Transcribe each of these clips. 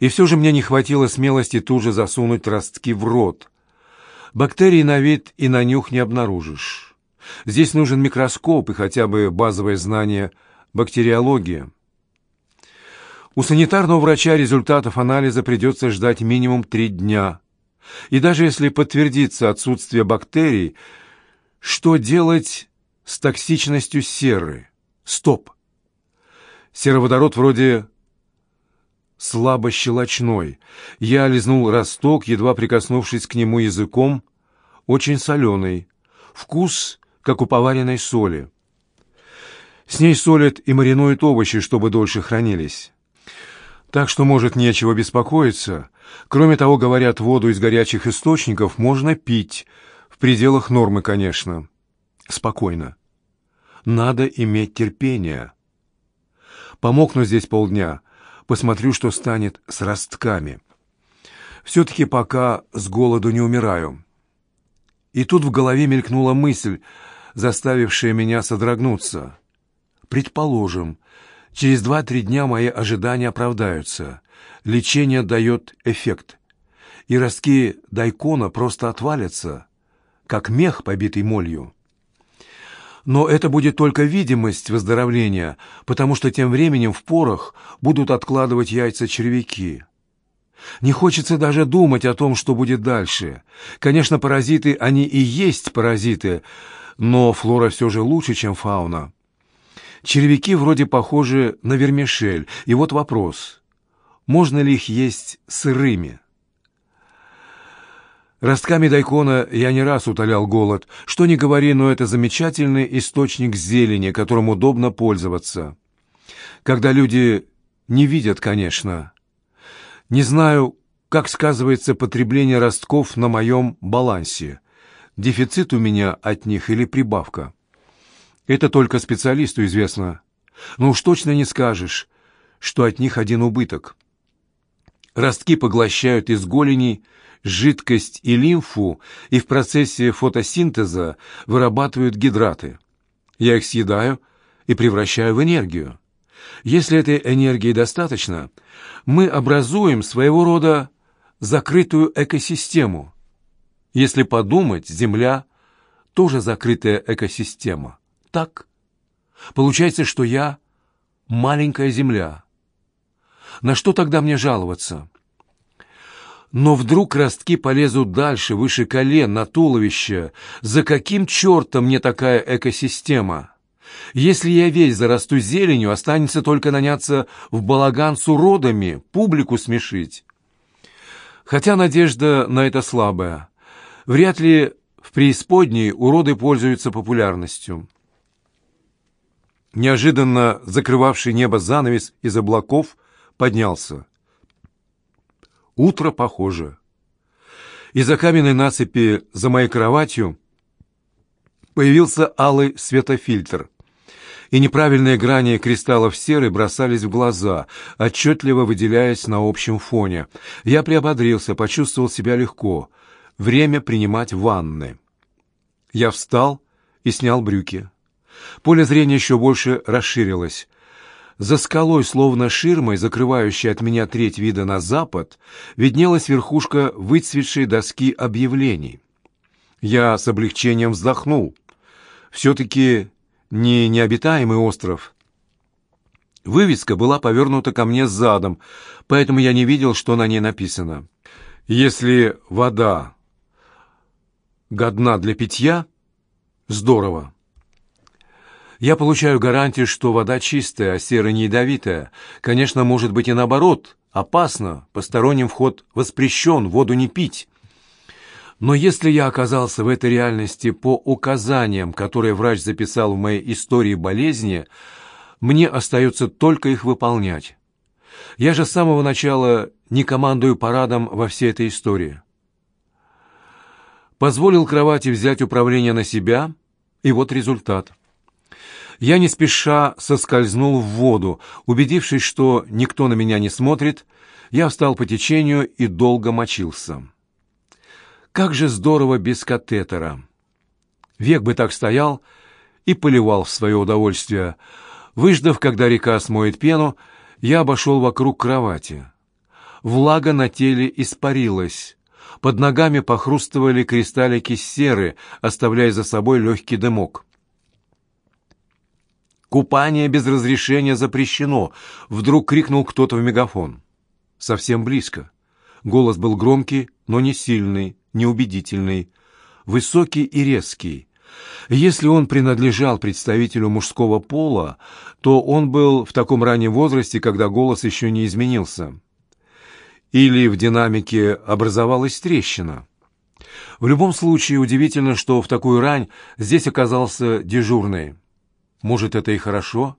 И все же мне не хватило смелости тут же засунуть ростки в рот. Бактерий на вид и на нюх не обнаружишь. Здесь нужен микроскоп и хотя бы базовое знание бактериологии. У санитарного врача результатов анализа придется ждать минимум три дня. И даже если подтвердится отсутствие бактерий, что делать с токсичностью серы? Стоп! Сероводород вроде слабо щелочной. Я лизнул росток, едва прикоснувшись к нему языком, очень соленый. Вкус, как у поваренной соли. С ней солят и маринуют овощи, чтобы дольше хранились. Так что, может, нечего беспокоиться. Кроме того, говорят, воду из горячих источников можно пить, в пределах нормы, конечно. Спокойно. Надо иметь терпение. Помокну здесь полдня, посмотрю, что станет с ростками. Все-таки пока с голоду не умираю. И тут в голове мелькнула мысль, заставившая меня содрогнуться. Предположим, через два-три дня мои ожидания оправдаются. Лечение дает эффект. И ростки дайкона просто отвалятся, как мех, побитый молью. Но это будет только видимость выздоровления, потому что тем временем в порох будут откладывать яйца червяки. Не хочется даже думать о том, что будет дальше. Конечно, паразиты, они и есть паразиты, но флора все же лучше, чем фауна. Червяки вроде похожи на вермишель, и вот вопрос, можно ли их есть сырыми? Ростками дайкона я не раз утолял голод. Что ни говори, но это замечательный источник зелени, которым удобно пользоваться. Когда люди не видят, конечно. Не знаю, как сказывается потребление ростков на моем балансе. Дефицит у меня от них или прибавка. Это только специалисту известно. Но уж точно не скажешь, что от них один убыток. Ростки поглощают из голени жидкость и лимфу и в процессе фотосинтеза вырабатывают гидраты. Я их съедаю и превращаю в энергию. Если этой энергии достаточно, мы образуем своего рода закрытую экосистему. Если подумать, Земля тоже закрытая экосистема. Так? Получается, что я маленькая Земля. На что тогда мне жаловаться? Но вдруг ростки полезут дальше, выше колен, на туловище. За каким чертом мне такая экосистема? Если я весь зарасту зеленью, останется только наняться в балаган с уродами, публику смешить. Хотя надежда на это слабая. Вряд ли в преисподней уроды пользуются популярностью. Неожиданно закрывавший небо занавес из облаков поднялся. Утро похоже. Из-за каменной насыпи за моей кроватью появился алый светофильтр, и неправильные грани кристаллов серы бросались в глаза, отчетливо выделяясь на общем фоне. Я приободрился, почувствовал себя легко. Время принимать ванны. Я встал и снял брюки. Поле зрения еще больше расширилось. За скалой, словно ширмой, закрывающей от меня треть вида на запад, виднелась верхушка выцветшей доски объявлений. Я с облегчением вздохнул. Все-таки не необитаемый остров. Вывеска была повернута ко мне задом, поэтому я не видел, что на ней написано. Если вода годна для питья, здорово. Я получаю гарантию, что вода чистая, а сера не ядовитая. Конечно, может быть и наоборот. Опасно. Посторонним вход воспрещен, воду не пить. Но если я оказался в этой реальности по указаниям, которые врач записал в моей истории болезни, мне остается только их выполнять. Я же с самого начала не командую парадом во всей этой истории. Позволил кровати взять управление на себя, и вот результат. Я не спеша соскользнул в воду. Убедившись, что никто на меня не смотрит, я встал по течению и долго мочился. Как же здорово без катетера! Век бы так стоял и поливал в свое удовольствие. Выждав, когда река смоет пену, я обошел вокруг кровати. влага на теле испарилась. Под ногами похрустывали кристаллики серы, оставляя за собой легкий дымок. «Купание без разрешения запрещено!» — вдруг крикнул кто-то в мегафон. Совсем близко. Голос был громкий, но не сильный, неубедительный, высокий и резкий. Если он принадлежал представителю мужского пола, то он был в таком раннем возрасте, когда голос еще не изменился. Или в динамике образовалась трещина. В любом случае, удивительно, что в такую рань здесь оказался дежурный. Может, это и хорошо?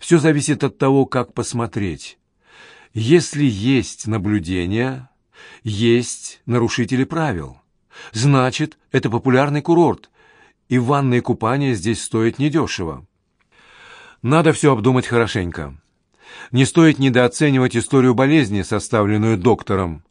Все зависит от того, как посмотреть. Если есть наблюдение, есть нарушители правил. Значит, это популярный курорт, и ванные купания здесь стоят недешево. Надо все обдумать хорошенько. Не стоит недооценивать историю болезни, составленную доктором.